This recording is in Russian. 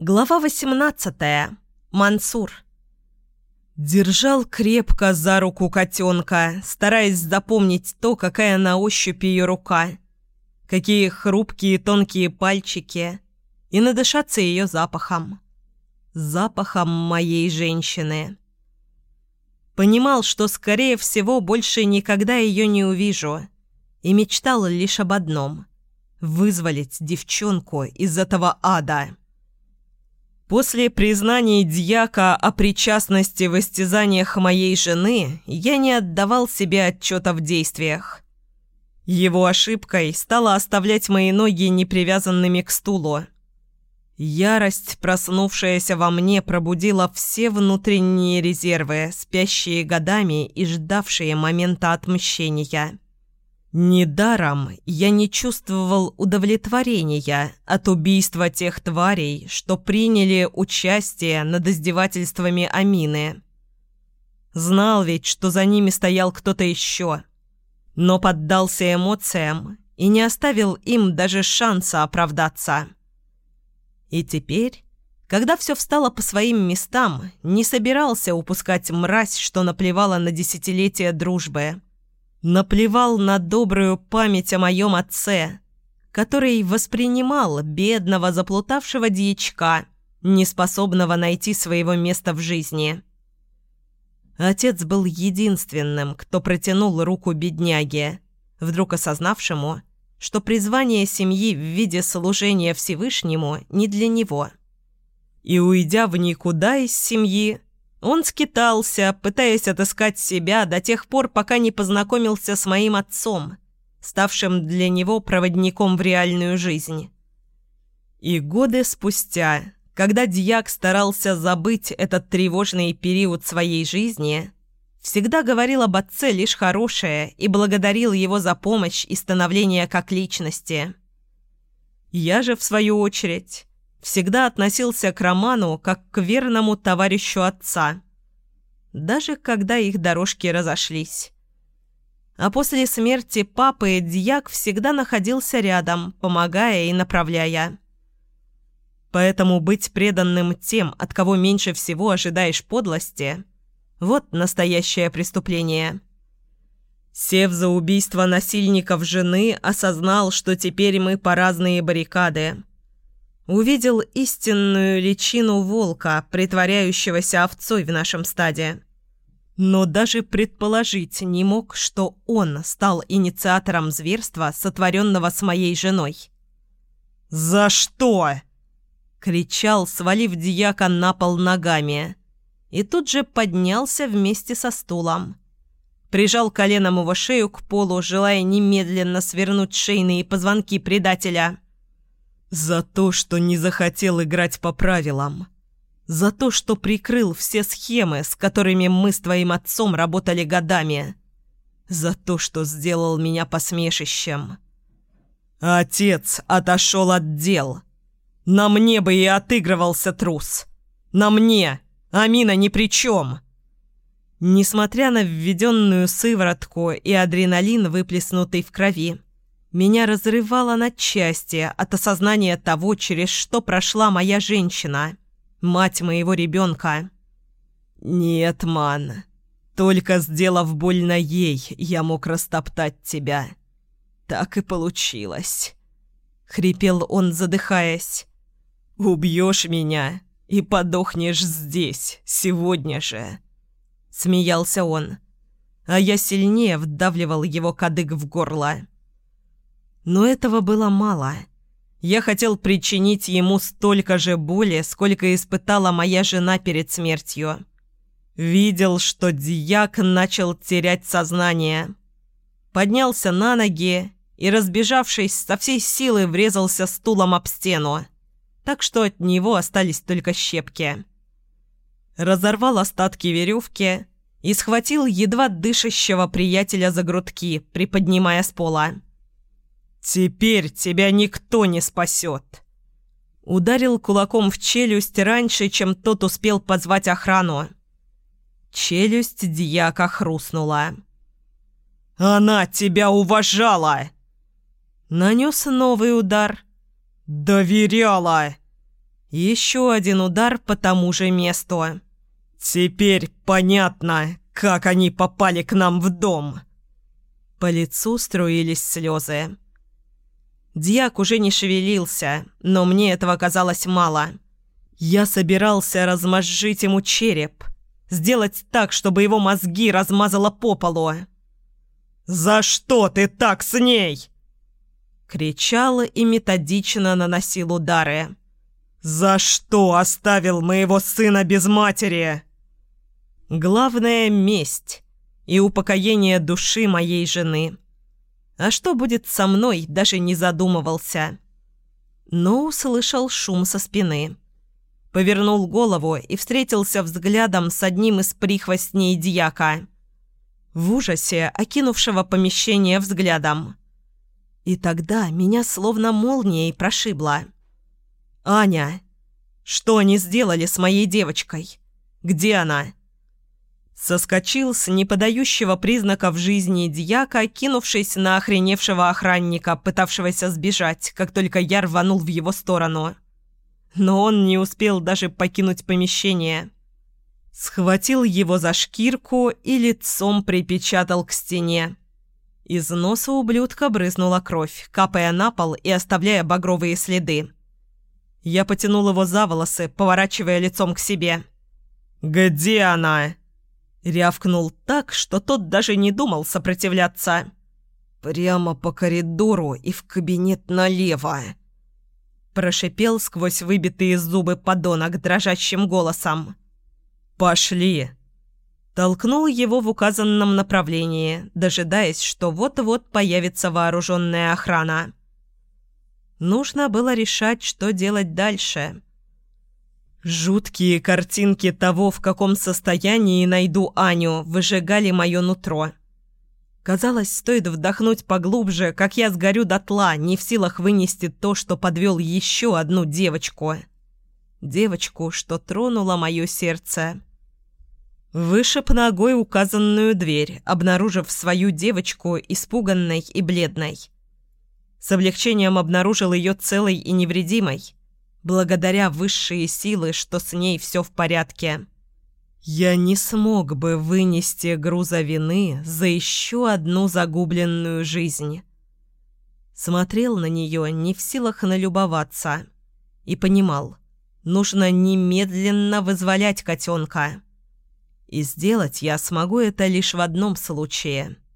Глава 18. Мансур. Держал крепко за руку котенка, стараясь запомнить то, какая на ощупь ее рука, какие хрупкие тонкие пальчики, и надышаться ее запахом. Запахом моей женщины. Понимал, что, скорее всего, больше никогда ее не увижу, и мечтал лишь об одном — вызволить девчонку из этого ада. После признаний дьяка о причастности в истязаниях моей жены я не отдавал себе отчета в действиях. Его ошибкой стало оставлять мои ноги непривязанными к стулу. Ярость, проснувшаяся во мне, пробудила все внутренние резервы, спящие годами и ждавшие момента отмщения. Недаром я не чувствовал удовлетворения от убийства тех тварей, что приняли участие над издевательствами Амины. Знал ведь, что за ними стоял кто-то еще, но поддался эмоциям и не оставил им даже шанса оправдаться. И теперь, когда все встало по своим местам, не собирался упускать мразь, что наплевала на десятилетия дружбы – наплевал на добрую память о моем отце, который воспринимал бедного заплутавшего дьячка, неспособного найти своего места в жизни. Отец был единственным, кто протянул руку бедняге, вдруг осознавшему, что призвание семьи в виде служения Всевышнему не для него. И уйдя в никуда из семьи, он скитался, пытаясь отыскать себя до тех пор, пока не познакомился с моим отцом, ставшим для него проводником в реальную жизнь. И годы спустя, когда дьяк старался забыть этот тревожный период своей жизни, всегда говорил об отце лишь хорошее и благодарил его за помощь и становление как личности. Я же, в свою очередь, всегда относился к Роману как к верному товарищу отца, даже когда их дорожки разошлись. А после смерти папы Дьяк всегда находился рядом, помогая и направляя. Поэтому быть преданным тем, от кого меньше всего ожидаешь подлости – вот настоящее преступление. Сев за убийство насильников жены, осознал, что теперь мы по разные баррикады увидел истинную личину волка, притворяющегося овцой в нашем стаде. Но даже предположить не мог, что он стал инициатором зверства, сотворенного с моей женой. «За что?» — кричал, свалив дьяка на пол ногами. И тут же поднялся вместе со стулом. Прижал коленом его шею к полу, желая немедленно свернуть шейные позвонки предателя. За то, что не захотел играть по правилам. За то, что прикрыл все схемы, с которыми мы с твоим отцом работали годами. За то, что сделал меня посмешищем. Отец отошел от дел. На мне бы и отыгрывался трус. На мне. Амина ни при чем. Несмотря на введенную сыворотку и адреналин, выплеснутый в крови, меня разрывало на части от осознания того, через что прошла моя женщина, мать моего ребенка. «Нет, ман, только сделав больно ей, я мог растоптать тебя. Так и получилось», — хрипел он, задыхаясь. «Убьешь меня и подохнешь здесь, сегодня же», — смеялся он, а я сильнее вдавливал его кадык в горло. Но этого было мало. Я хотел причинить ему столько же боли, сколько испытала моя жена перед смертью. Видел, что дьяк начал терять сознание. Поднялся на ноги и, разбежавшись, со всей силы врезался стулом об стену, так что от него остались только щепки. Разорвал остатки веревки и схватил едва дышащего приятеля за грудки, приподнимая с пола. «Теперь тебя никто не спасет!» Ударил кулаком в челюсть раньше, чем тот успел позвать охрану. Челюсть дьяка хрустнула. «Она тебя уважала!» Нанес новый удар. «Доверяла!» Еще один удар по тому же месту. «Теперь понятно, как они попали к нам в дом!» По лицу струились слезы. Дьяк уже не шевелился, но мне этого казалось мало. Я собирался размозжить ему череп, сделать так, чтобы его мозги размазало по полу. «За что ты так с ней?» Кричал и методично наносил удары. «За что оставил моего сына без матери?» Главное — месть и упокоение души моей жены. А что будет со мной, даже не задумывался. Но услышал шум со спины. Повернул голову и встретился взглядом с одним из прихвостней дьяка. В ужасе, окинувшего помещение взглядом. И тогда меня словно молнией прошибло. «Аня! Что они сделали с моей девочкой? Где она?» Соскочил с неподающего признаков жизни дьяка, кинувшись на охреневшего охранника, пытавшегося сбежать, как только я рванул в его сторону. Но он не успел даже покинуть помещение. Схватил его за шкирку и лицом припечатал к стене. Из носа ублюдка брызнула кровь, капая на пол и оставляя багровые следы. Я потянул его за волосы, поворачивая лицом к себе. «Где она?» Рявкнул так, что тот даже не думал сопротивляться. «Прямо по коридору и в кабинет налево!» Прошипел сквозь выбитые зубы подонок дрожащим голосом. «Пошли!» Толкнул его в указанном направлении, дожидаясь, что вот-вот появится вооруженная охрана. Нужно было решать, что делать дальше. Жуткие картинки того, в каком состоянии найду Аню, выжигали мое нутро. Казалось, стоит вдохнуть поглубже, как я сгорю дотла, не в силах вынести то, что подвел еще одну девочку. Девочку, что тронула мое сердце. Вышиб ногой указанную дверь, обнаружив свою девочку испуганной и бледной. С облегчением обнаружил ее целой и невредимой благодаря высшие силы, что с ней все в порядке. Я не смог бы вынести груза вины за еще одну загубленную жизнь. Смотрел на нее, не в силах налюбоваться, и понимал, нужно немедленно вызволять котенка. И сделать я смогу это лишь в одном случае —